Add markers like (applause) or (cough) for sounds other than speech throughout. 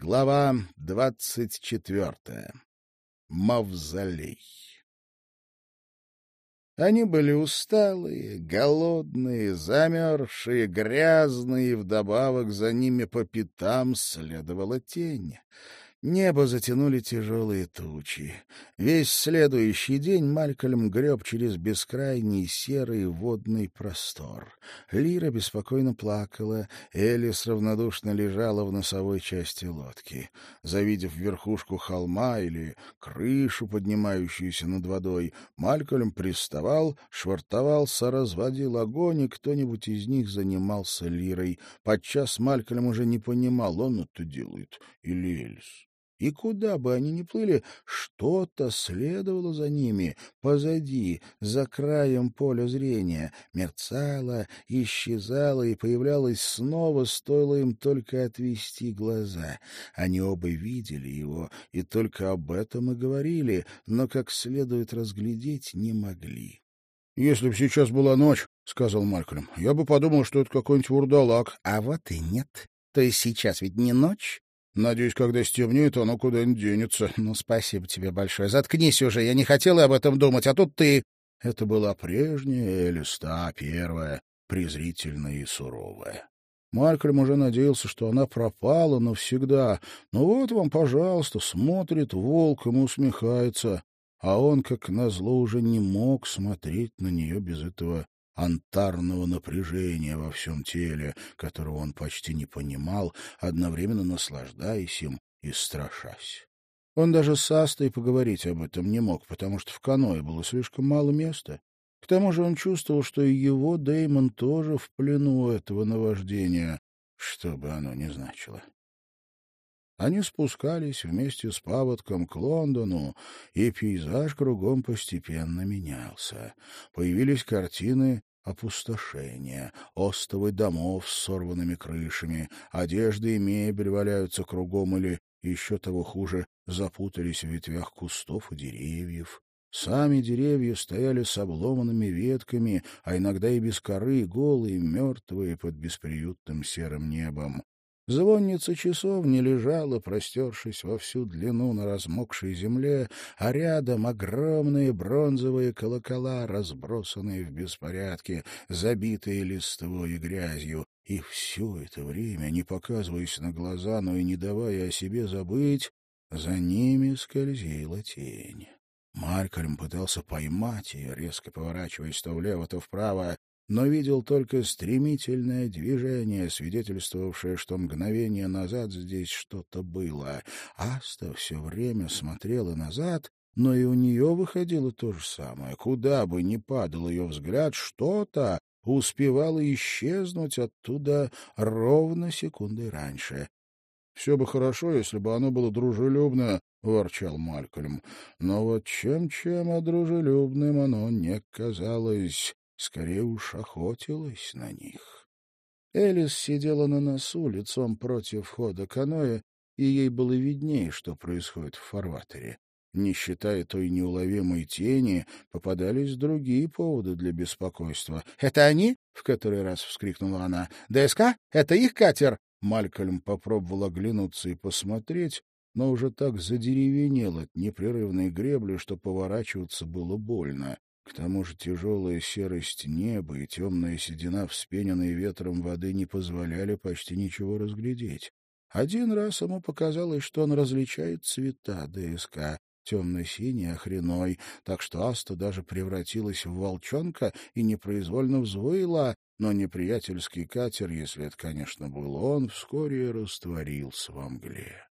Глава двадцать четвертая. Мавзолей. Они были усталые, голодные, замерзшие, грязные, и вдобавок за ними по пятам следовала тень. Небо затянули тяжелые тучи. Весь следующий день Малькольм греб через бескрайний серый водный простор. Лира беспокойно плакала, Элис равнодушно лежала в носовой части лодки. Завидев верхушку холма или крышу, поднимающуюся над водой, Малькольм приставал, швартовался, разводил огонь, и кто-нибудь из них занимался Лирой. Подчас Малькольм уже не понимал, он это делает или Элис. И куда бы они ни плыли, что-то следовало за ними, позади, за краем поля зрения, мерцало, исчезало и появлялось снова, стоило им только отвести глаза. Они оба видели его и только об этом и говорили, но как следует разглядеть не могли. — Если бы сейчас была ночь, — сказал Малькольм, — я бы подумал, что это какой-нибудь вурдалак. — А вот и нет. То есть сейчас ведь не ночь? Надеюсь, когда стемнеет, оно куда-нибудь денется. Ну, спасибо тебе большое. Заткнись уже, я не хотела об этом думать, а тут ты... Это была прежняя Элис, та первая, презрительная и суровая. Малькольм уже надеялся, что она пропала навсегда. Ну вот вам, пожалуйста, смотрит волком и усмехается. А он, как назло, уже не мог смотреть на нее без этого антарного напряжения во всем теле, которого он почти не понимал, одновременно наслаждаясь им и страшась. Он даже с Астой поговорить об этом не мог, потому что в каное было слишком мало места. К тому же он чувствовал, что и его Деймон тоже в плену этого наваждения, что бы оно ни значило. Они спускались вместе с паводком к Лондону, и пейзаж кругом постепенно менялся. Появились картины опустошение, остовы домов с сорванными крышами, одежды и мебель валяются кругом или, еще того хуже, запутались в ветвях кустов и деревьев. Сами деревья стояли с обломанными ветками, а иногда и без коры, голые, мертвые под бесприютным серым небом. Звонница часов не лежала, простершись во всю длину на размокшей земле, а рядом огромные бронзовые колокола, разбросанные в беспорядке, забитые листвой и грязью. И все это время, не показываясь на глаза, но и не давая о себе забыть, за ними скользила тень. Малькольм пытался поймать ее, резко поворачиваясь то влево, то вправо, но видел только стремительное движение, свидетельствовавшее, что мгновение назад здесь что-то было. Аста все время смотрела назад, но и у нее выходило то же самое. Куда бы ни падал ее взгляд, что-то успевало исчезнуть оттуда ровно секунды раньше. — Все бы хорошо, если бы оно было дружелюбно, — ворчал Малькольм. Но вот чем-чем, а дружелюбным оно не казалось скорее уж охотилась на них. Элис сидела на носу, лицом против входа каноэ, и ей было виднее, что происходит в фарватере. Не считая той неуловимой тени, попадались другие поводы для беспокойства. — Это они? — в который раз вскрикнула она. — ДСК? Это их катер? Малькольм попробовал оглянуться и посмотреть, но уже так задеревенел от непрерывной гребли, что поворачиваться было больно. К тому же тяжелая серость неба и темная седина, вспененные ветром воды, не позволяли почти ничего разглядеть. Один раз ему показалось, что он различает цвета ДСК, темно-синий, охреной, так что Аста даже превратилась в волчонка и непроизвольно взвыла, но неприятельский катер, если это, конечно, был он, вскоре растворился во мгле.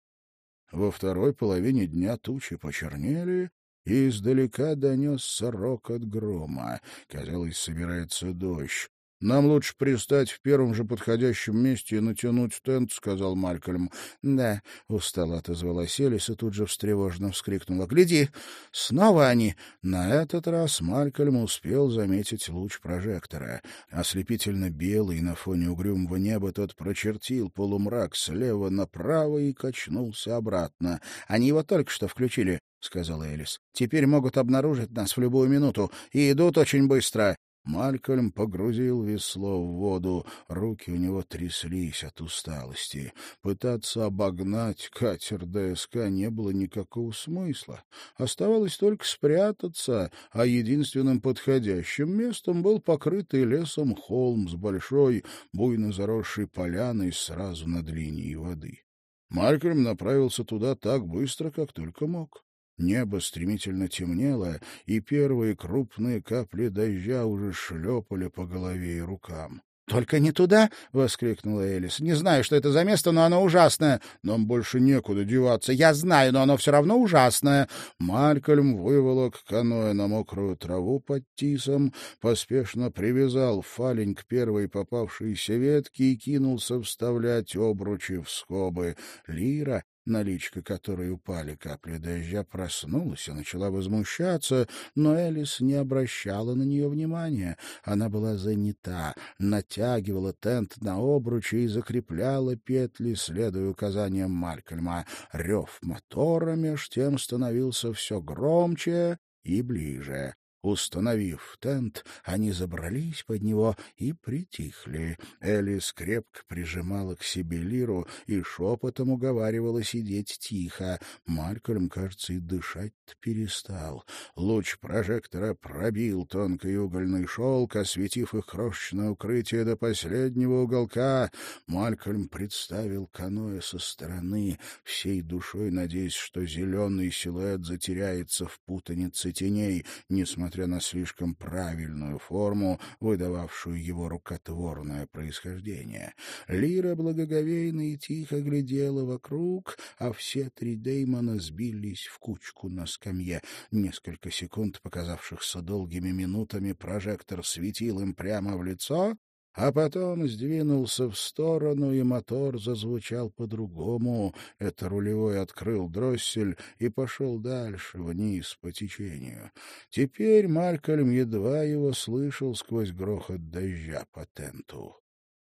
Во второй половине дня тучи почернели, и издалека донесся рокот грома. Казалось, собирается дождь. «Нам лучше пристать в первом же подходящем месте и натянуть тент», — сказал Малькольм. «Да», — устало отозвалась Элис и тут же встревоженно вскрикнула. «Гляди! Снова они!» На этот раз Малькольм успел заметить луч прожектора. Ослепительно белый на фоне угрюмого неба тот прочертил полумрак слева направо и качнулся обратно. «Они его только что включили», — сказала Элис. «Теперь могут обнаружить нас в любую минуту, и идут очень быстро». Малькольм погрузил весло в воду, руки у него тряслись от усталости. Пытаться обогнать катер ДСК не было никакого смысла. Оставалось только спрятаться, а единственным подходящим местом был покрытый лесом холм с большой, буйно заросшей поляной сразу над линией воды. Малькольм направился туда так быстро, как только мог. Небо стремительно темнело, и первые крупные капли дождя уже шлепали по голове и рукам. «Только не туда!» — воскликнула Элис. «Не знаю, что это за место, но оно ужасное. Нам больше некуда деваться. Я знаю, но оно все равно ужасное». Малькольм выволок каноэ на мокрую траву под тисом, поспешно привязал фалень к первой попавшейся ветке и кинулся вставлять обручи в скобы. Лира, наличка которой упали капли дождя, проснулась и начала возмущаться, но Элис не обращала на нее внимания. Она была занята, натягивала тент на обручи и закрепляла петли, следуя указаниям Малькольма. Рев мотора меж тем становился все громче и ближе. Установив тент, они забрались под него и притихли. Элис крепко прижимала к себе лиру и шепотом уговаривала сидеть тихо. Малькольм, кажется, и дышать перестал. Луч прожектора пробил тонкий угольный шелк, осветив их крошечное укрытие до последнего уголка. Малькольм представил каноэ со стороны, всей душой надеясь, что зеленый силуэт затеряется в путанице теней, несмотря несмотря на слишком правильную форму, выдававшую его рукотворное происхождение. Лира благоговейно и тихо глядела вокруг, а все три Деймона сбились в кучку на скамье. Несколько секунд, показавшихся долгими минутами, прожектор светил им прямо в лицо, а потом сдвинулся в сторону, и мотор зазвучал по-другому. Это рулевой открыл дроссель и пошел дальше, вниз по течению. Теперь Малькольм едва его слышал сквозь грохот дождя по тенту.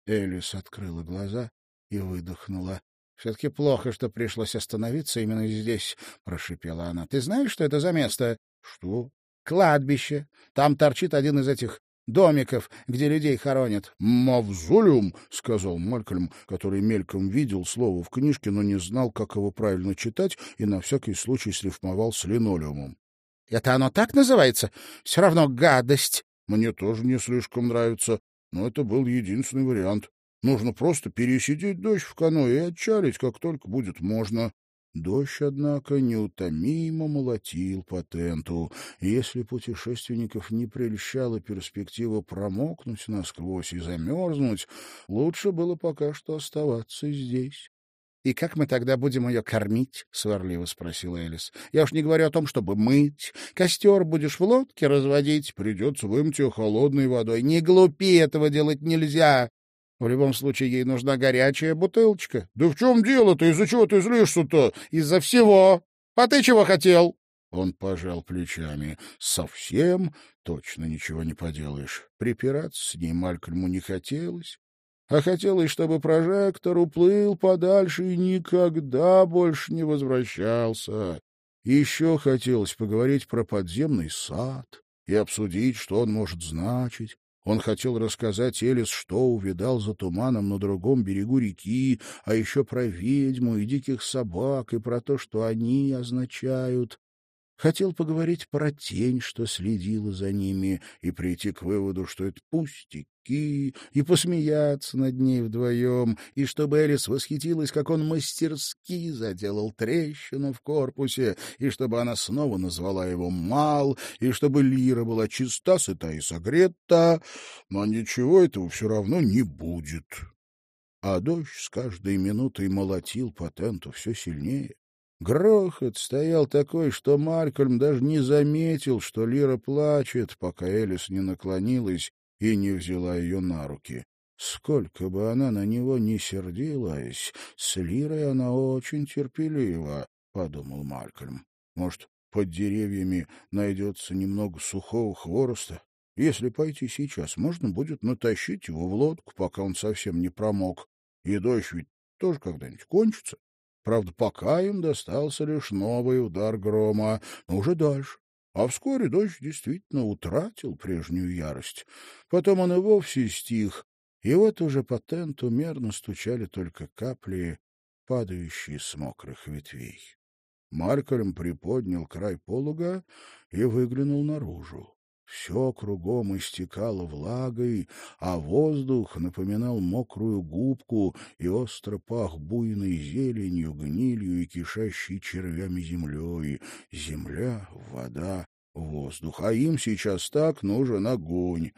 Элис открыла глаза и выдохнула. — Все-таки плохо, что пришлось остановиться именно здесь, — прошипела она. — Ты знаешь, что это за место? — Что? — Кладбище. Там торчит один из этих домиков, где людей хоронят. — Мавзолеум, — сказал Малькольм, который мельком видел слово в книжке, но не знал, как его правильно читать, и на всякий случай срифмовал с линолеумом. — Это оно так называется? Все равно гадость. — Мне тоже не слишком нравится, но это был единственный вариант. Нужно просто пересидеть дождь в каноэ и отчалить, как только будет можно. Дождь, однако, неутомимо молотил по тенту. Если путешественников не прельщала перспектива промокнуть насквозь и замерзнуть, лучше было пока что оставаться здесь. — И как мы тогда будем ее кормить? — сварливо спросила Элис. — Я уж не говорю о том, чтобы мыть. Костер будешь в лодке разводить. Придется вымыть ее холодной водой. — Не глупи, этого делать нельзя. В любом случае, ей нужна горячая бутылочка. — Да в чем дело-то? Из-за чего ты злишься-то? — Из-за всего. А ты чего хотел? Он пожал плечами. Совсем точно ничего не поделаешь. Припираться с ней Малькольму не хотелось. А хотелось, чтобы прожектор уплыл подальше и никогда больше не возвращался. Еще хотелось поговорить про подземный сад и обсудить, что он может значить, он хотел рассказать Элис, что увидал за туманом на другом берегу реки, а еще про ведьму и диких собак, и про то, что они означают. Хотел поговорить про тень, что следила за ними, и прийти к выводу, что это пустяки, и посмеяться над ней вдвоем, и чтобы Элис восхитилась, как он мастерски заделал трещину в корпусе, и чтобы она снова назвала его Мал, и чтобы Лира была чиста, сыта и согрета, но ничего этого все равно не будет. А дождь с каждой минутой молотил по тенту все сильнее. Грохот стоял такой, что Малькольм даже не заметил, что Лира плачет, пока Элис не наклонилась и не взяла ее на руки. Сколько бы она на него ни сердилась, с Лирой она очень терпелива, — подумал Малькольм. Может, под деревьями найдется немного сухого хвороста? Если пойти сейчас, можно будет натащить его в лодку, пока он совсем не промок. И дождь ведь тоже когда-нибудь кончится. Правда, пока им достался лишь новый удар грома, но уже дальше, А вскоре дождь действительно утратил прежнюю ярость. Потом он и вовсе стих, и вот уже по тенту мерно стучали только капли, падающие с мокрых ветвей. Маркольм приподнял край полуга и выглянул наружу. Все кругом истекало влагой, а воздух напоминал мокрую губку и остро пах буйной зеленью, гнилью и кишащей червями землей. Земля, вода, воздух. А им сейчас так нужен огонь.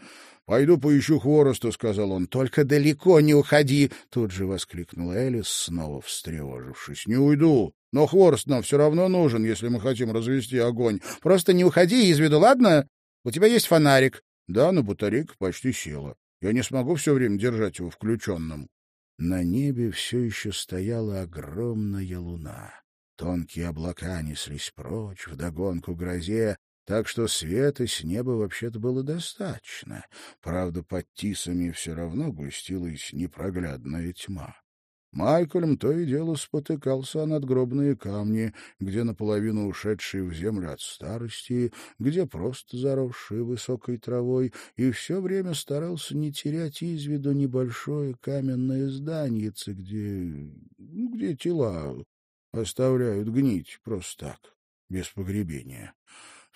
«Пойду поищу хвороста», — сказал он. «Только далеко не уходи!» — тут же воскликнула Элис, снова встревожившись. «Не уйду, но хворост нам все равно нужен, если мы хотим развести огонь. Просто не уходи из виду, ладно? У тебя есть фонарик?» «Да, но батарейка почти села. Я не смогу все время держать его включенным». На небе все еще стояла огромная луна. Тонкие облака неслись прочь, вдогонку грозе, так что света с неба вообще-то было достаточно. Правда, под тисами все равно густилась непроглядная тьма. Майкельм то и дело спотыкался о надгробные камни, где наполовину ушедшие в землю от старости, где просто заросшие высокой травой, и все время старался не терять из виду небольшое каменное зданице, где... где тела оставляют гнить просто так, без погребения.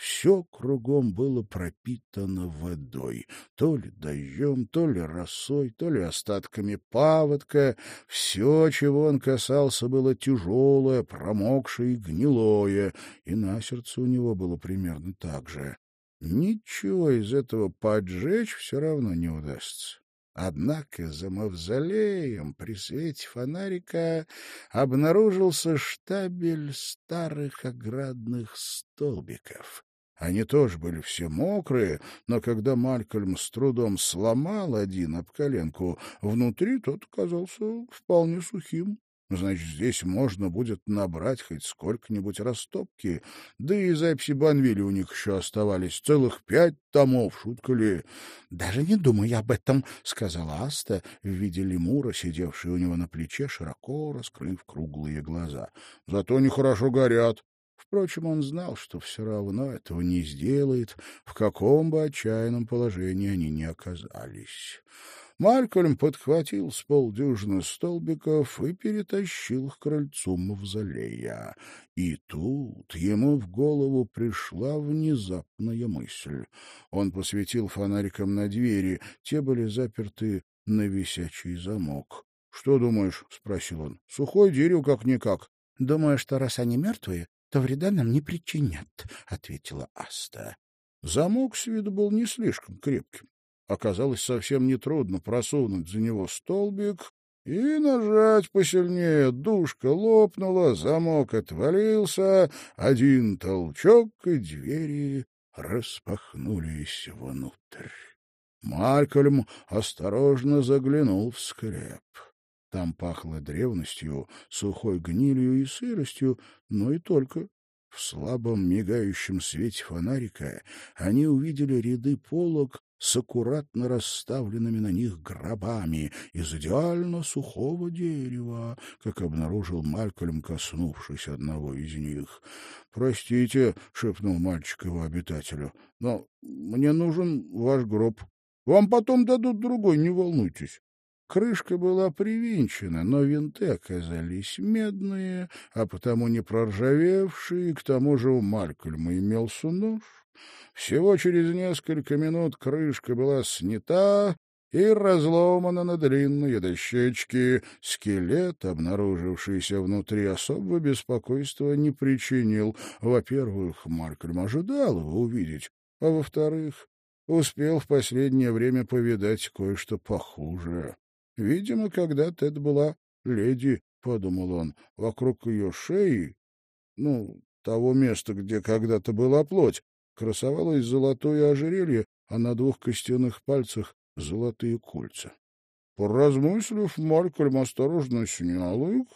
Все кругом было пропитано водой, то ли дождем, то ли росой, то ли остатками паводка. Все, чего он касался, было тяжелое, промокшее и гнилое, и на сердце у него было примерно так же. Ничего из этого поджечь все равно не удастся. Однако за мавзолеем при свете фонарика обнаружился штабель старых оградных столбиков. Они тоже были все мокрые, но когда Малькольм с трудом сломал один об коленку, внутри тот оказался вполне сухим. Значит, здесь можно будет набрать хоть сколько-нибудь растопки. Да и записи Банвили у них еще оставались. Целых пять томов, шутка ли? — Даже не думай об этом, — сказала Аста в виде лемура, сидевшей у него на плече, широко раскрыв круглые глаза. — Зато нехорошо горят. Впрочем, он знал, что все равно этого не сделает, в каком бы отчаянном положении они ни оказались. Малькольм подхватил с полдюжины столбиков и перетащил к крыльцу мавзолея. И тут ему в голову пришла внезапная мысль. Он посветил фонариком на двери, те были заперты на висячий замок. — Что думаешь? — спросил он. — Сухое дерево как-никак. — Думаю, что раз они мертвые, то вреда нам не причинят, — ответила Аста. Замок с виду был не слишком крепким. Оказалось совсем нетрудно просунуть за него столбик и нажать посильнее. Душка лопнула, замок отвалился, один толчок, и двери распахнулись внутрь. Малькольм осторожно заглянул в склеп. Там пахло древностью, сухой гнилью и сыростью, но и только. В слабом мигающем свете фонарика они увидели ряды полок с аккуратно расставленными на них гробами из идеально сухого дерева, как обнаружил Малькольм, коснувшись одного из них. «Простите», — шепнул мальчик его обитателю, — «но мне нужен ваш гроб. Вам потом дадут другой, не волнуйтесь». Крышка была привинчена, но винты оказались медные, а потому не проржавевшие, к тому же у Малькольма имелся нож. Всего через несколько минут крышка была снята и разломана на длинные дощечки. Скелет, обнаружившийся внутри, особого беспокойства не причинил. Во-первых, Малькольм ожидал его увидеть, а во-вторых, успел в последнее время повидать кое-что похуже. Видимо, когда-то это была леди, — подумал он, — вокруг ее шеи, ну, того места, где когда-то была плоть, красовалось золотое ожерелье, а на двух костяных пальцах золотые кольца. Поразмыслив, Малькольм осторожно снял их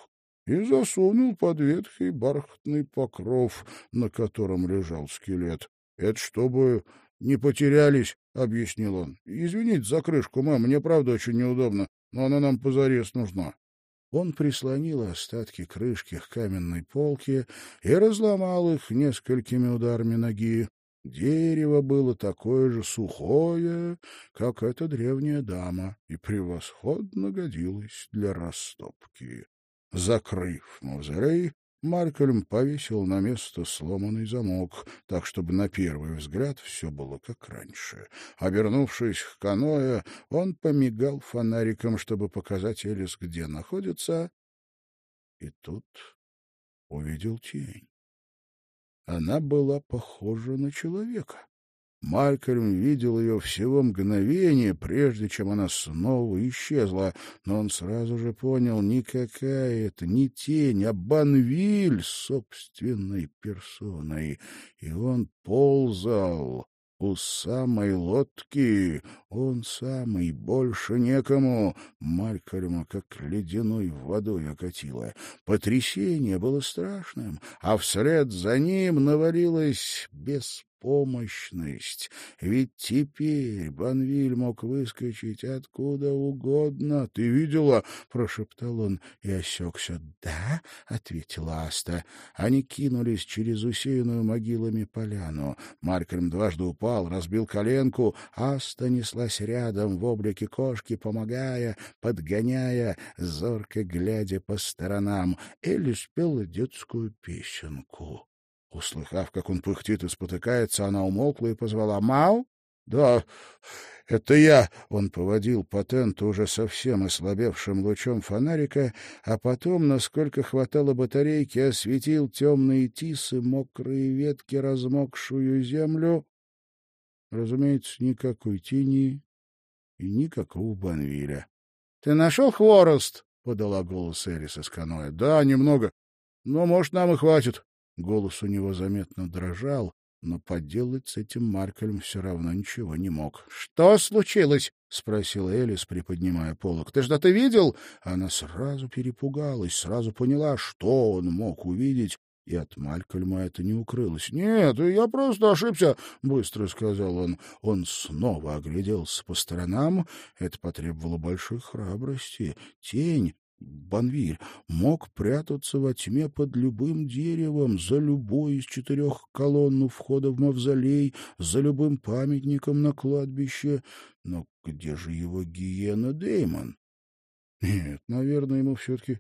и засунул под ветхий бархатный покров, на котором лежал скелет. — Это чтобы не потерялись, — объяснил он. — Извините за крышку, мам, мне правда очень неудобно но она нам позарез нужна. Он прислонил остатки крышки к каменной полке и разломал их несколькими ударами ноги. Дерево было такое же сухое, как эта древняя дама, и превосходно годилось для растопки. Закрыв мавзолей, Малькольм повесил на место сломанный замок, так, чтобы на первый взгляд все было как раньше. Обернувшись к каноэ, он помигал фонариком, чтобы показать Элис, где находится, и тут увидел тень. Она была похожа на человека. Малькольм видел ее всего мгновение, прежде чем она снова исчезла, но он сразу же понял, никакая это не тень, а Банвиль собственной персоной, и он ползал у самой лодки, он самый, больше некому. Малькольма как ледяной водой окатило. Потрясение было страшным, а вслед за ним навалилась беспомощность беспомощность. Ведь теперь Банвиль мог выскочить откуда угодно. — Ты видела? — прошептал он и осекся. — Да, — ответила Аста. Они кинулись через усеянную могилами поляну. Маркерм дважды упал, разбил коленку. Аста неслась рядом в облике кошки, помогая, подгоняя, зорко глядя по сторонам. Элли спела детскую песенку. Услыхав, как он пыхтит и спотыкается, она умолкла и позвала «Мау?» «Да, это я!» Он поводил по тенту уже совсем ослабевшим лучом фонарика, а потом, насколько хватало батарейки, осветил темные тисы, мокрые ветки, размокшую землю. Разумеется, никакой тени и никакого Банвиля. — Ты нашел хворост? — подала голос Эрис из каноэ. — Да, немного. Но, может, нам и хватит. Голос у него заметно дрожал, но поделать с этим Маркелем все равно ничего не мог. — Что случилось? — спросил Элис, приподнимая полок. — Ты что-то видел? Она сразу перепугалась, сразу поняла, что он мог увидеть, и от Малькольма это не укрылось. — Нет, я просто ошибся, — быстро сказал он. Он снова огляделся по сторонам. Это потребовало большой храбрости. Тень Банвиль мог прятаться во тьме под любым деревом, за любой из четырех колонн у входа в мавзолей, за любым памятником на кладбище. Но где же его гиена Деймон? Нет, наверное, ему все-таки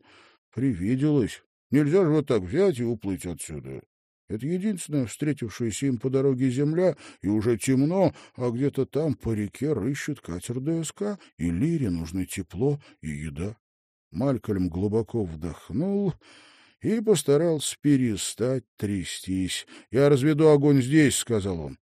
привиделось. Нельзя же вот так взять и уплыть отсюда. Это единственная встретившаяся им по дороге земля, и уже темно, а где-то там по реке рыщет катер ДСК, и Лире нужны тепло и еда. Малькольм глубоко вдохнул и постарался перестать трястись. — Я разведу огонь здесь, — сказал он.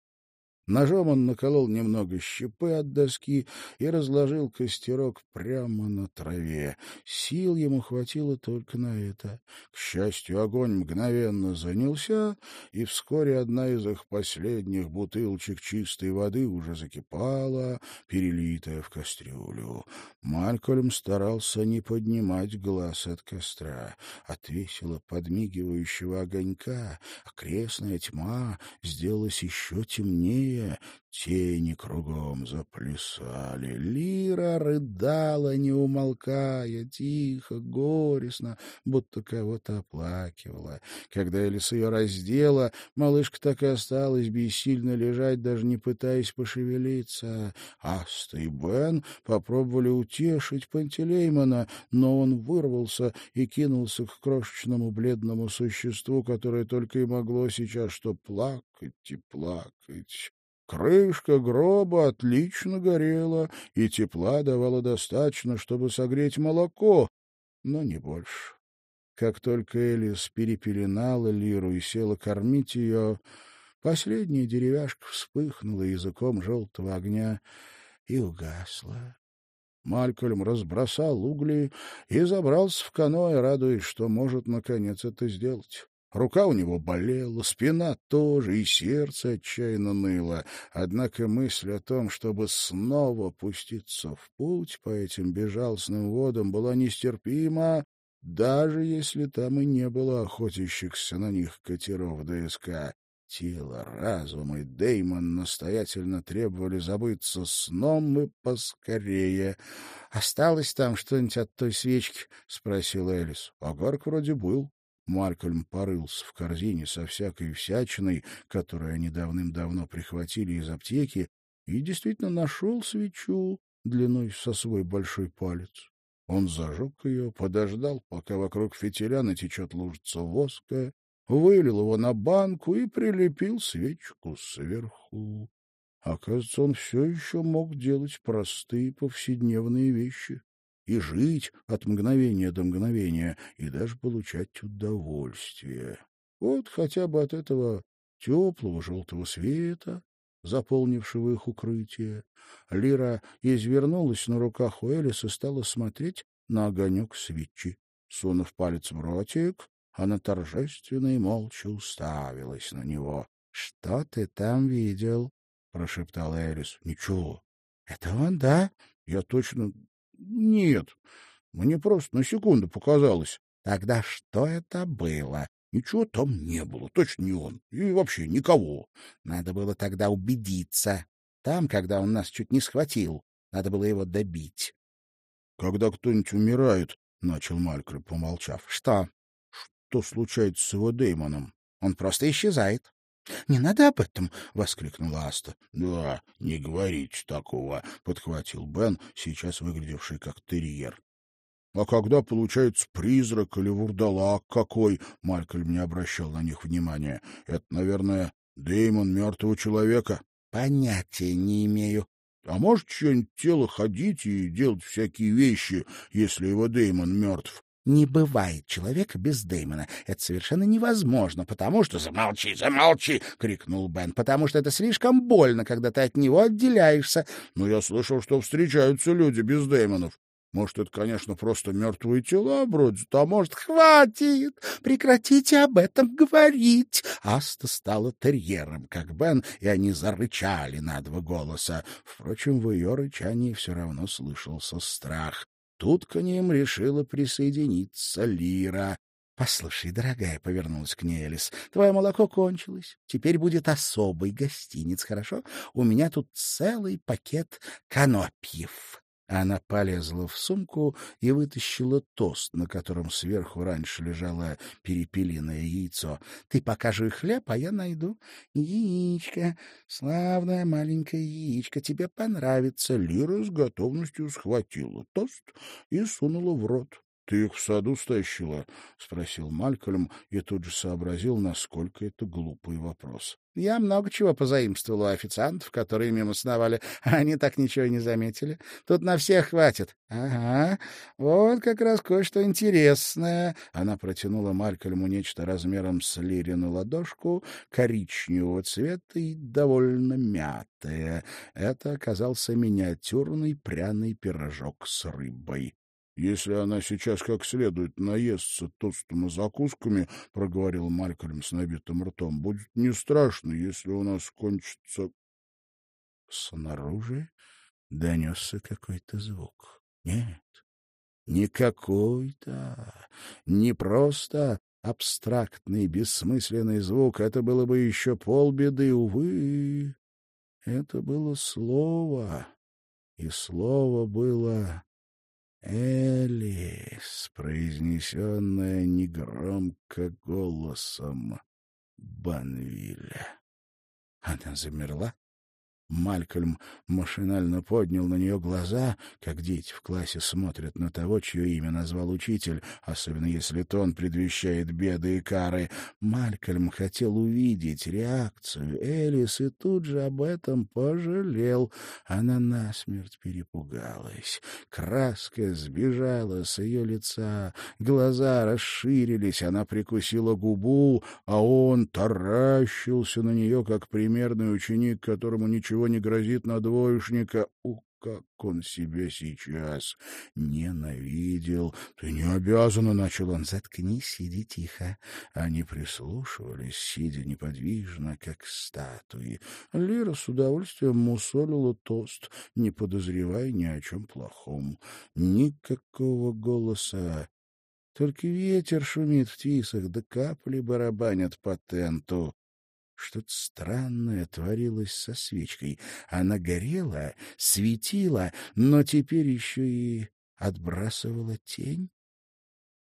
Ножом он наколол немного щепы от доски и разложил костерок прямо на траве. Сил ему хватило только на это. К счастью, огонь мгновенно занялся, и вскоре одна из их последних бутылочек чистой воды уже закипала, перелитая в кастрюлю. Малькольм старался не поднимать глаз от костра. От весело подмигивающего огонька окрестная тьма сделалась еще темнее, земле тени кругом заплясали. Лира рыдала, не умолкая, тихо, горестно, будто кого-то оплакивала. Когда Элис ее раздела, малышка так и осталась бессильно лежать, даже не пытаясь пошевелиться. Аста и Бен попробовали утешить Пантелеймона, но он вырвался и кинулся к крошечному бледному существу, которое только и могло сейчас что плакать и плакать. Крышка гроба отлично горела, и тепла давала достаточно, чтобы согреть молоко, но не больше. Как только Элис перепеленала Лиру и села кормить ее, последняя деревяшка вспыхнула языком желтого огня и угасла. Малькольм разбросал угли и забрался в каноэ, радуясь, что может, наконец, это сделать. Рука у него болела, спина тоже, и сердце отчаянно ныло. Однако мысль о том, чтобы снова пуститься в путь по этим безжалостным водам, была нестерпима, даже если там и не было охотящихся на них катеров ДСК. Тело, разум и Деймон настоятельно требовали забыться сном и поскорее. — Осталось там что-нибудь от той свечки? — спросил Элис. — Огарк вроде был. Малькольм порылся в корзине со всякой всячиной, которую они давным-давно прихватили из аптеки, и действительно нашел свечу длиной со свой большой палец. Он зажег ее, подождал, пока вокруг фитиля натечет лужица воска, вылил его на банку и прилепил свечку сверху. Оказывается, он все еще мог делать простые повседневные вещи и жить от мгновения до мгновения, и даже получать удовольствие. Вот хотя бы от этого теплого желтого света, заполнившего их укрытие. Лира извернулась на руках у Элис и стала смотреть на огонек свечи. Сунув палец в ротик, она торжественно и молча уставилась на него. — Что ты там видел? — прошептала Элис. — Ничего. — Это он, да? — Я точно... Нет. Мне просто на секунду показалось. — Тогда что это было? Ничего там не было, точно не он. И вообще никого. Надо было тогда убедиться. Там, когда он нас чуть не схватил, надо было его добить. — Когда кто-нибудь умирает, — начал Малькольм, помолчав. — Что? — Что случается с его Деймоном? Он просто исчезает. — Не надо об этом! — воскликнула Аста. — Да, не говорите такого! — подхватил Бен, сейчас выглядевший как терьер. А когда получается призрак или вурдалак какой, Малькольм не обращал на них внимания. Это, наверное, Деймон мертвого человека. Понятия не имею. А может, чье-нибудь тело ходить и делать всякие вещи, если его Деймон мертв? Не бывает человека без Дэймона. Это совершенно невозможно, потому что... — Замолчи, замолчи! — крикнул Бен. — Потому что это слишком больно, когда ты от него отделяешься. — Но я слышал, что встречаются люди без Дэймонов. Может, это, конечно, просто мертвые тела бродят, а может, хватит, прекратите об этом говорить. Аста стала терьером, как Бен, и они зарычали на два голоса. Впрочем, в ее рычании все равно слышался страх. Тут к ним решила присоединиться Лира. — Послушай, дорогая, — повернулась к ней Элис, — твое молоко кончилось. Теперь будет особый гостиниц, хорошо? У меня тут целый пакет канопьев. Она полезла в сумку и вытащила тост, на котором сверху раньше лежало перепелиное яйцо. — Ты покажи хлеб, а я найду. — Яичко, славное маленькое яичко, тебе понравится. Лира с готовностью схватила тост и сунула в рот. Ты их в саду стащила? — спросил Малькольм и тут же сообразил, насколько это глупый вопрос. — Я много чего позаимствовал у официантов, которые мимо сновали, а (laughs) они так ничего и не заметили. Тут на всех хватит. — Ага, вот как раз кое-что интересное. Она протянула Малькольму нечто размером с лирину ладошку, коричневого цвета и довольно мятое. Это оказался миниатюрный пряный пирожок с рыбой. Если она сейчас как следует наестся тостом и закусками, — проговорил Малькольм с набитым ртом, — будет не страшно, если у нас кончится... Снаружи донесся какой-то звук. Нет, не какой-то, не просто абстрактный, бессмысленный звук. Это было бы еще полбеды, увы. Это было слово, и слово было Элис, произнесенная негромко голосом Банвиля. Она замерла, Малькольм машинально поднял на нее глаза, как дети в классе смотрят на того, чье имя назвал учитель, особенно если тон предвещает беды и кары. Малькольм хотел увидеть реакцию Элис и тут же об этом пожалел. Она насмерть перепугалась. Краска сбежала с ее лица, глаза расширились, она прикусила губу, а он таращился на нее, как примерный ученик, которому ничего ничего не грозит на двоечника. О, как он себя сейчас ненавидел! Ты не обязана, — начал он. Заткнись, сиди тихо. Они прислушивались, сидя неподвижно, как статуи. Лира с удовольствием мусолила тост, не подозревая ни о чем плохом. Никакого голоса только ветер шумит в тисах, да капли барабанят по тенту. Что-то странное творилось со свечкой. Она горела, светила, но теперь еще и отбрасывала тень.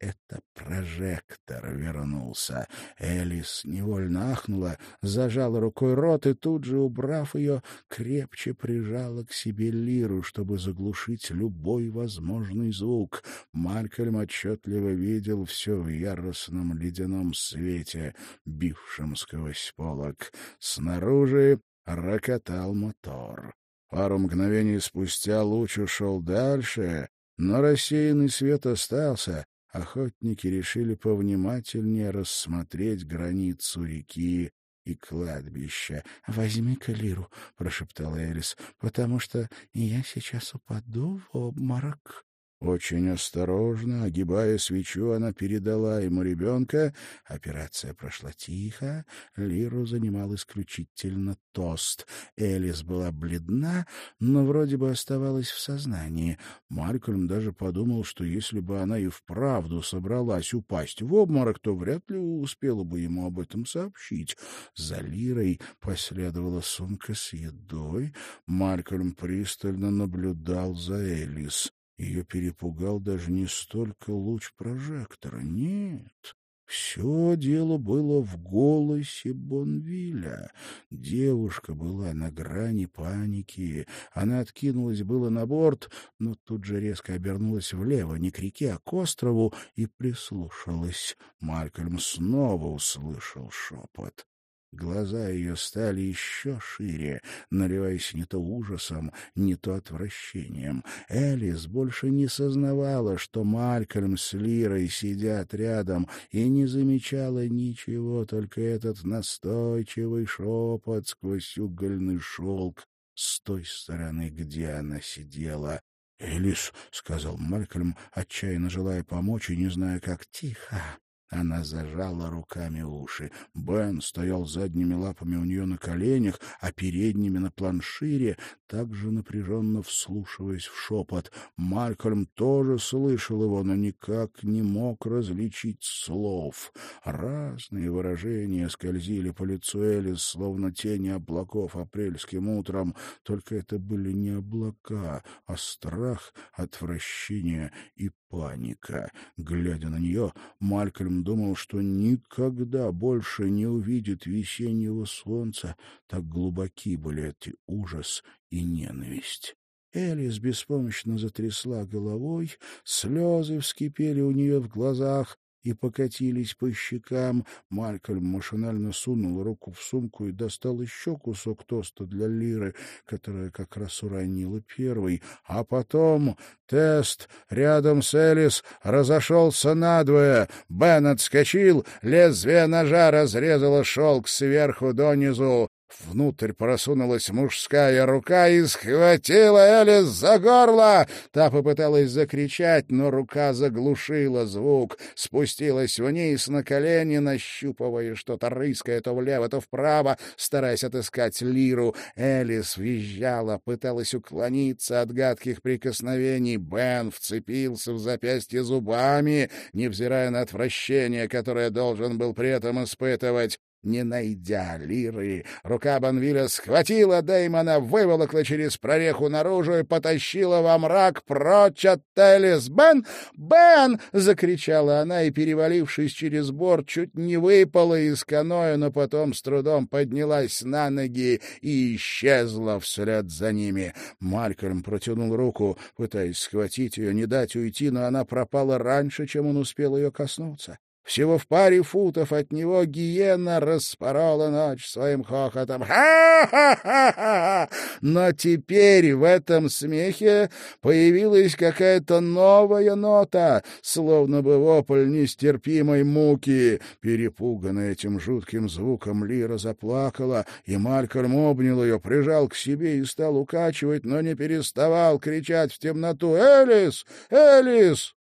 Это прожектор вернулся. Элис невольно ахнула, зажала рукой рот и тут же, убрав ее, крепче прижала к себе лиру, чтобы заглушить любой возможный звук. Малькольм отчетливо видел все в яростном ледяном свете, бившем сквозь полок. Снаружи рокотал мотор. Пару мгновений спустя луч ушел дальше, но рассеянный свет остался, охотники решили повнимательнее рассмотреть границу реки и кладбища. — Возьми-ка лиру, — прошептала Элис, — потому что я сейчас упаду в обморок. Очень осторожно, огибая свечу, она передала ему ребенка. Операция прошла тихо. Лиру занимал исключительно тост. Элис была бледна, но вроде бы оставалась в сознании. Малькольм даже подумал, что если бы она и вправду собралась упасть в обморок, то вряд ли успела бы ему об этом сообщить. За Лирой последовала сумка с едой. Малькольм пристально наблюдал за Элис. Ее перепугал даже не столько луч прожектора. Нет, все дело было в голосе Бонвиля. Девушка была на грани паники. Она откинулась было на борт, но тут же резко обернулась влево, не к реке, а к острову, и прислушалась. Малькольм снова услышал шепот. Глаза ее стали еще шире, наливаясь не то ужасом, не то отвращением. Элис больше не сознавала, что Малькольм с Лирой сидят рядом, и не замечала ничего, только этот настойчивый шепот сквозь угольный шелк с той стороны, где она сидела. — Элис, — сказал Малькольм, отчаянно желая помочь и не зная, как тихо. Она зажала руками уши. Бен стоял задними лапами у нее на коленях, а передними на планшире, также напряженно вслушиваясь в шепот. Малькольм тоже слышал его, но никак не мог различить слов. Разные выражения скользили по лицу Элис, словно тени облаков апрельским утром, только это были не облака, а страх, отвращение и паника. Глядя на нее, Малькольм думал, что никогда больше не увидит весеннего солнца. Так глубоки были эти ужас и ненависть. Элис беспомощно затрясла головой, слезы вскипели у нее в глазах, и покатились по щекам. Малькольм машинально сунул руку в сумку и достал еще кусок тоста для Лиры, которая как раз уронила первый. А потом тест рядом с Элис разошелся надвое. Бен отскочил, лезвие ножа разрезало шелк сверху донизу. Внутрь просунулась мужская рука и схватила Элис за горло. Та попыталась закричать, но рука заглушила звук, спустилась вниз на колени, нащупывая что-то, рыская то влево, то вправо, стараясь отыскать лиру. Элис визжала, пыталась уклониться от гадких прикосновений. Бен вцепился в запястье зубами, невзирая на отвращение, которое должен был при этом испытывать. Не найдя лиры, рука Банвиля схватила Дэймона, выволокла через прореху наружу и потащила во мрак прочь от Телес. «Бен! Бен!» — закричала она и, перевалившись через борт, чуть не выпала из каноэ, но потом с трудом поднялась на ноги и исчезла вслед за ними. Малькольм протянул руку, пытаясь схватить ее, не дать уйти, но она пропала раньше, чем он успел ее коснуться. Всего в паре футов от него гиена распорола ночь своим хохотом. Ха-ха-ха-ха! Но теперь в этом смехе появилась какая-то новая нота, словно бы вопль нестерпимой муки. Перепуганная этим жутким звуком, Лира заплакала, и Малькольм обнял ее, прижал к себе и стал укачивать, но не переставал кричать в темноту «Элис! Элис!»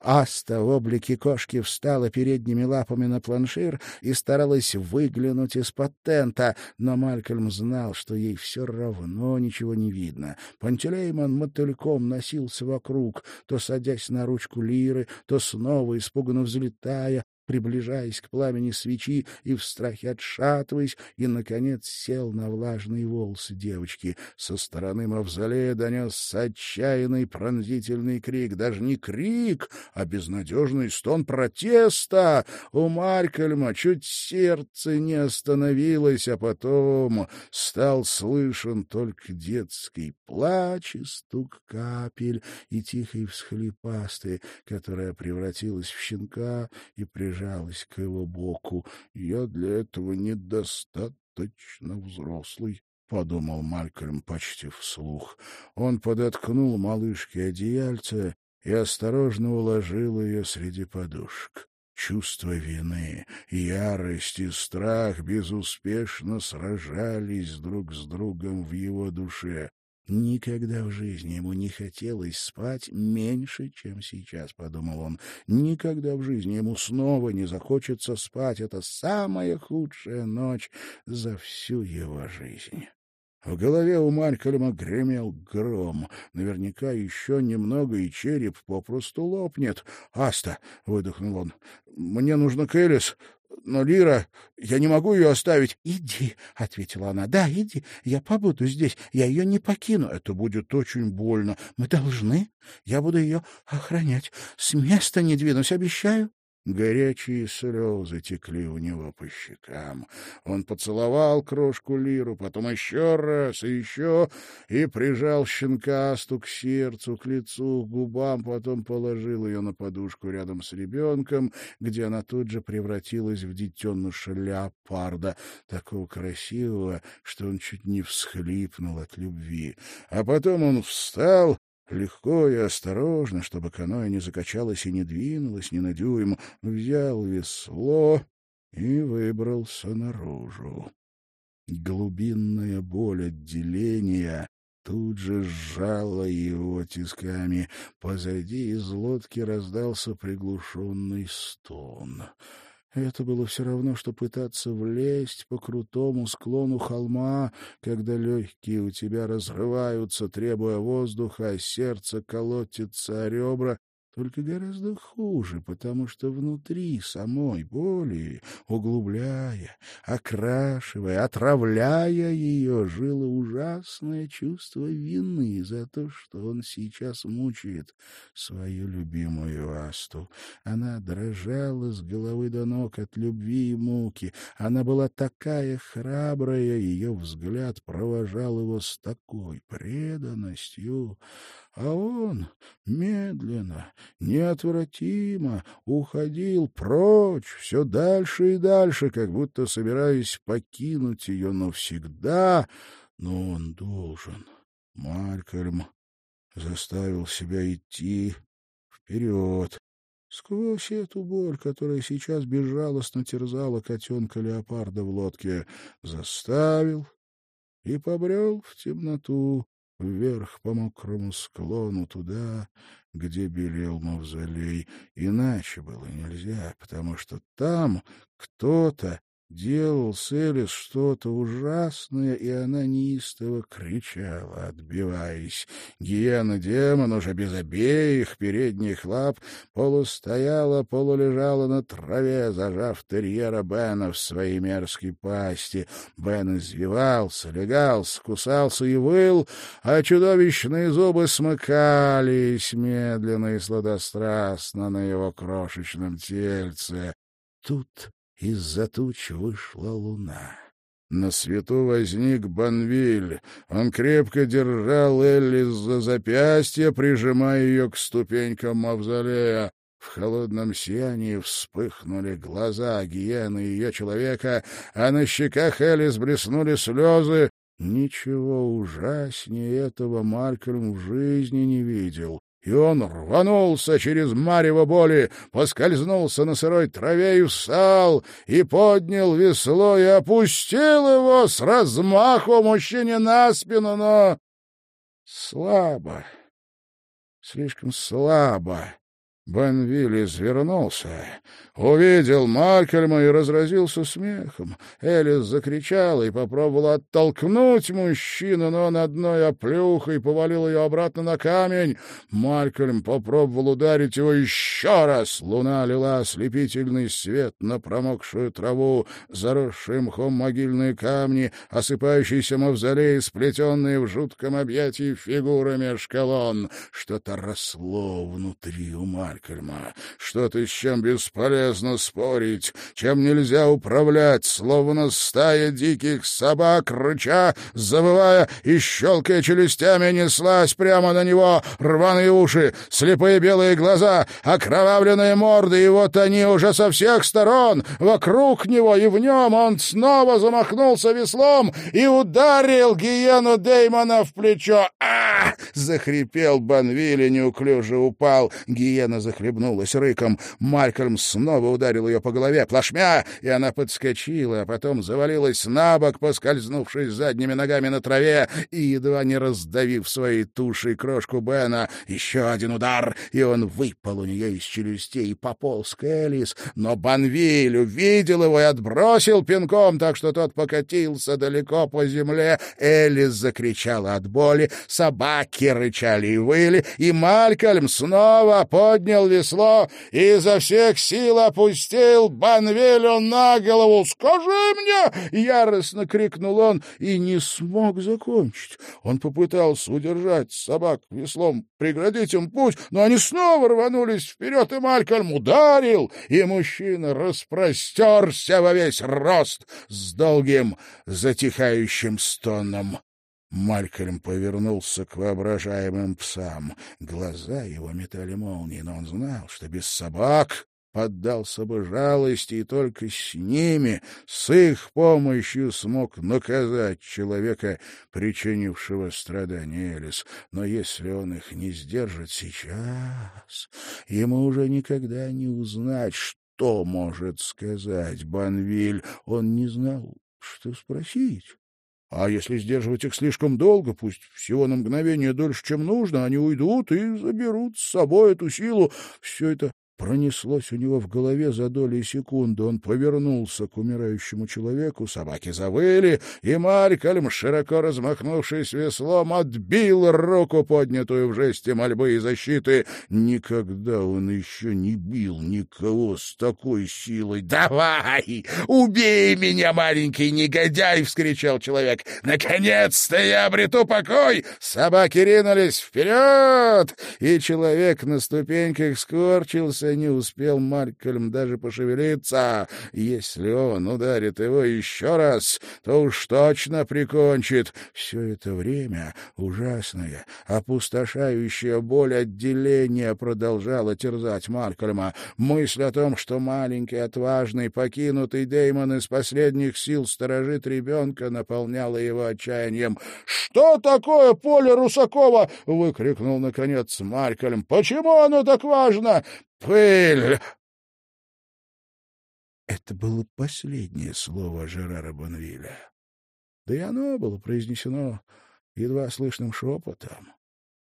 Аста в облике кошки встала передними лапами на планшир и старалась выглянуть из-под тента, но Малькольм знал, что ей все равно ничего не видно. Пантелеймон мотыльком носился вокруг, то садясь на ручку лиры, то снова испуганно взлетая, приближаясь к пламени свечи и в страхе отшатываясь, и, наконец, сел на влажные волосы девочки. Со стороны мавзолея донесся отчаянный пронзительный крик. Даже не крик, а безнадежный стон протеста. У Маркельма чуть сердце не остановилось, а потом стал слышен только детский плач и стук капель и тихий всхлип асты, которая превратилась в щенка и прижалась к его боку. «Я для этого недостаточно взрослый», — подумал Малькольм почти вслух. Он подоткнул малышке одеяльце и осторожно уложил ее среди подушек. Чувство вины, ярость и страх безуспешно сражались друг с другом в его душе. Никогда в жизни ему не хотелось спать меньше, чем сейчас, — подумал он. Никогда в жизни ему снова не захочется спать. Это самая худшая ночь за всю его жизнь. В голове у Малькольма гремел гром. Наверняка еще немного, и череп попросту лопнет. «Аста!» — выдохнул он. «Мне нужно к Элис. Но Лира, я не могу ее оставить. — Иди, — ответила она. — Да, иди. Я побуду здесь. Я ее не покину. Это будет очень больно. Мы должны. Я буду ее охранять. С места не двинусь, обещаю. Горячие слезы текли у него по щекам. Он поцеловал крошку Лиру, потом еще раз и еще, и прижал щенкасту к сердцу, к лицу, к губам, потом положил ее на подушку рядом с ребенком, где она тут же превратилась в детеныша леопарда, такого красивого, что он чуть не всхлипнул от любви. А потом он встал Легко и осторожно, чтобы каноэ не закачалось и не двинулось ни на дюйм, взял весло и выбрался наружу. Глубинная боль отделения тут же сжала его тисками. Позади из лодки раздался приглушенный стон — это было все равно, что пытаться влезть по крутому склону холма, когда легкие у тебя разрываются, требуя воздуха, а сердце колотится о ребра, только гораздо хуже, потому что внутри самой боли, углубляя, окрашивая, отравляя ее, жило ужасное чувство вины за то, что он сейчас мучает свою любимую Асту. Она дрожала с головы до ног от любви и муки. Она была такая храбрая, ее взгляд провожал его с такой преданностью, а он медленно, неотвратимо уходил прочь, все дальше и дальше, как будто собираясь покинуть ее навсегда. Но он должен. Малькольм заставил себя идти вперед, сквозь эту боль, которая сейчас безжалостно терзала котенка-леопарда в лодке, заставил и побрел в темноту, вверх по мокрому склону туда, где белел мавзолей. Иначе было нельзя, потому что там кто-то делал с Элис что-то ужасное, и она неистово кричала, отбиваясь. Гиена-демон уже без обеих передних лап полустояла, полулежала на траве, зажав терьера Бена в своей мерзкой пасти. Бен извивался, легался, кусался и выл, а чудовищные зубы смыкались медленно и сладострастно на его крошечном тельце. Тут из-за туч вышла луна. На свету возник Банвиль. Он крепко держал Эллис за запястье, прижимая ее к ступенькам мавзолея. В холодном сиянии вспыхнули глаза гиены и ее человека, а на щеках Элис блеснули слезы. Ничего ужаснее этого Малькольм в жизни не видел и он рванулся через марево боли, поскользнулся на сырой траве и встал, и поднял весло и опустил его с размаху мужчине на спину, но слабо, слишком слабо. Банвиль извернулся, увидел Малькольма и разразился смехом. Элис закричала и попробовала оттолкнуть мужчину, но он одной оплюхой повалил ее обратно на камень. Малькольм попробовал ударить его еще раз. Луна лила ослепительный свет на промокшую траву, заросшие мхом могильные камни, осыпающиеся мавзолеи, сплетенные в жутком объятии фигурами колонн. Что-то росло внутри у Малькольма. Малькольма. Что-то с чем бесполезно спорить, чем нельзя управлять, словно стая диких собак, рыча, завывая и щелкая челюстями, неслась прямо на него, рваные уши, слепые белые глаза, окровавленные морды, и вот они уже со всех сторон, вокруг него и в нем он снова замахнулся веслом и ударил гиену Деймона в плечо. а захрипел Банвиль и неуклюже упал. Гиена захлебнулась рыком. Малькольм снова ударил ее по голове плашмя, и она подскочила, а потом завалилась на бок, поскользнувшись задними ногами на траве и едва не раздавив своей тушей крошку Бена. Еще один удар, и он выпал у нее из челюстей и пополз к Элис. Но Банвиль увидел его и отбросил пинком, так что тот покатился далеко по земле. Элис закричала от боли, собаки рычали и выли, и Малькольм снова поднял поднял весло и изо всех сил опустил Банвелю на голову. «Скажи мне!» — яростно крикнул он и не смог закончить. Он попытался удержать собак веслом, преградить им путь, но они снова рванулись вперед, и Малькольм ударил, и мужчина распростерся во весь рост с долгим затихающим стоном. Малькольм повернулся к воображаемым псам. Глаза его метали молнии, но он знал, что без собак поддался бы жалости, и только с ними, с их помощью смог наказать человека, причинившего страдания Элис. Но если он их не сдержит сейчас, ему уже никогда не узнать, что может сказать Банвиль. Он не знал, что спросить. А если сдерживать их слишком долго, пусть всего на мгновение дольше, чем нужно, они уйдут и заберут с собой эту силу. Все это Пронеслось у него в голове за доли секунды. Он повернулся к умирающему человеку, собаки завыли, и Малькольм, широко размахнувшись веслом, отбил руку, поднятую в жесте мольбы и защиты. Никогда он еще не бил никого с такой силой. «Давай! Убей меня, маленький негодяй!» — вскричал человек. «Наконец-то я обрету покой!» Собаки ринулись вперед, и человек на ступеньках скорчился кажется, не успел Малькольм даже пошевелиться. Если он ударит его еще раз, то уж точно прикончит. Все это время ужасная, опустошающая боль отделения продолжала терзать Малькольма. Мысль о том, что маленький, отважный, покинутый Деймон из последних сил сторожит ребенка, наполняла его отчаянием. «Что такое поле Русакова?» — выкрикнул, наконец, Малькольм. «Почему оно так важно?» Пыль!» Это было последнее слово Жерара Бонвиля. Да и оно было произнесено едва слышным шепотом.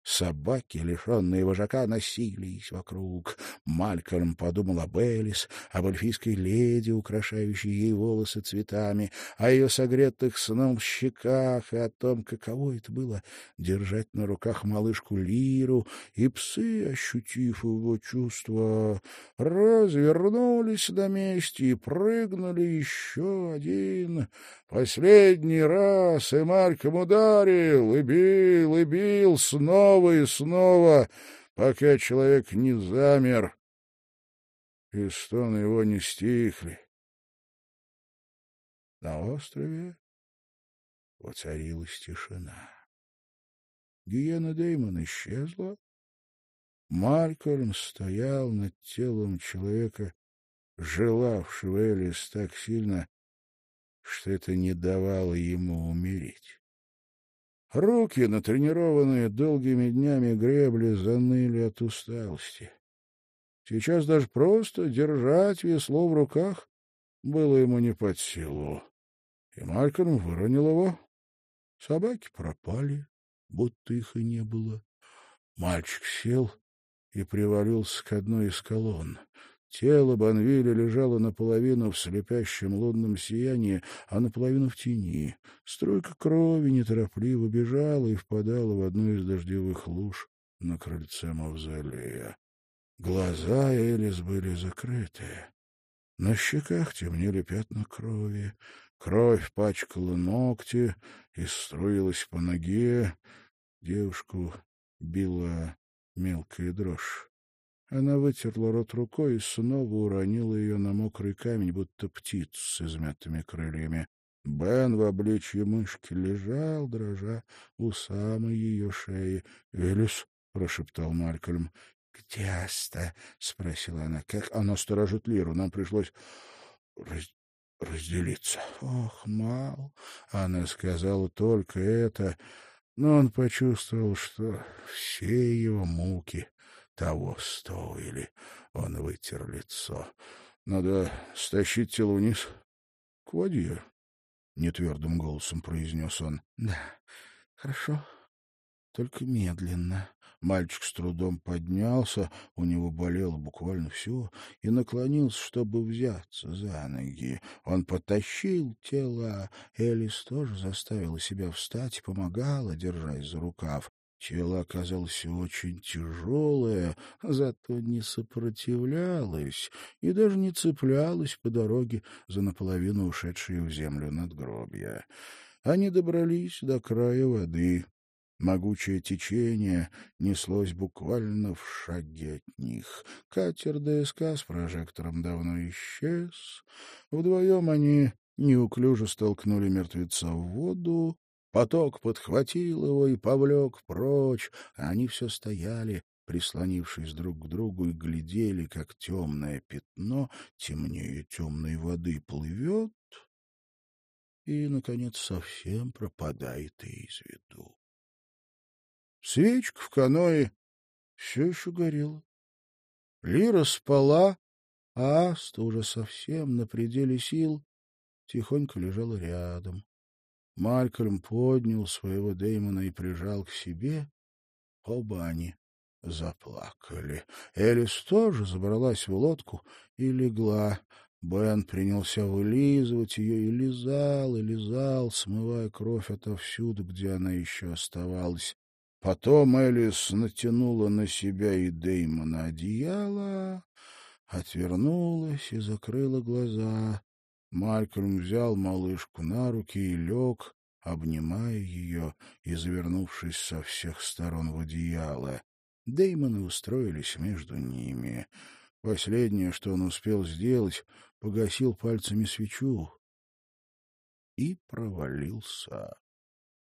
Собаки, лишенные вожака, носились вокруг. Малькольм подумал об Элис, об эльфийской леди, украшающей ей волосы цветами, о ее согретых сном щеках и о том, каково это было держать на руках малышку Лиру, и псы, ощутив его чувства, развернулись на месте и прыгнули еще один Последний раз и Мальком ударил, и бил, и бил снова и снова, пока человек не замер, и стоны его не стихли. На острове воцарилась тишина. Гиена Деймон исчезла. Малькольм стоял над телом человека, желавшего Элис так сильно, что это не давало ему умереть. Руки, натренированные долгими днями гребли, заныли от усталости. Сейчас даже просто держать весло в руках было ему не под силу. И Малькольм выронил его. Собаки пропали, будто их и не было. Мальчик сел и привалился к одной из колонн. Тело Банвиля лежало наполовину в слепящем лунном сиянии, а наполовину в тени. Струйка крови неторопливо бежала и впадала в одну из дождевых луж на крыльце мавзолея. Глаза Элис были закрыты. На щеках темнели пятна крови. Кровь пачкала ногти и струилась по ноге. Девушку била мелкая дрожь. Она вытерла рот рукой и снова уронила ее на мокрый камень, будто птицу с измятыми крыльями. Бен в обличье мышки лежал, дрожа у самой ее шеи. — Элис, — прошептал Малькольм. — Где Аста? — спросила она. — Как она сторожит Лиру? Нам пришлось раз... разделиться. — Ох, Мал! — она сказала только это, но он почувствовал, что все его муки того стоили. Он вытер лицо. — Надо стащить тело вниз, к воде, — нетвердым голосом произнес он. — Да, хорошо, только медленно. Мальчик с трудом поднялся, у него болело буквально все, и наклонился, чтобы взяться за ноги. Он потащил тело. Элис тоже заставила себя встать и помогала, держась за рукав. Тело оказалось очень тяжелое, зато не сопротивлялось и даже не цеплялось по дороге за наполовину ушедшие в землю надгробья. Они добрались до края воды. Могучее течение неслось буквально в шаге от них. Катер ДСК с прожектором давно исчез. Вдвоем они неуклюже столкнули мертвеца в воду, Поток подхватил его и повлек прочь, а они все стояли, прислонившись друг к другу, и глядели, как темное пятно, темнее темной воды, плывет и, наконец, совсем пропадает из виду. Свечка в каное все еще горела. Лира спала, а Аста уже совсем на пределе сил тихонько лежала рядом. Малькольм поднял своего Дэймона и прижал к себе. Оба они заплакали. Элис тоже забралась в лодку и легла. Бен принялся вылизывать ее и лизал, и лизал, смывая кровь отовсюду, где она еще оставалась. Потом Элис натянула на себя и Дэймона одеяло, отвернулась и закрыла глаза. Малькольм взял малышку на руки и лег, обнимая ее и завернувшись со всех сторон в одеяло. Деймоны устроились между ними. Последнее, что он успел сделать, погасил пальцами свечу и провалился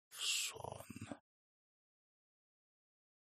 в сон.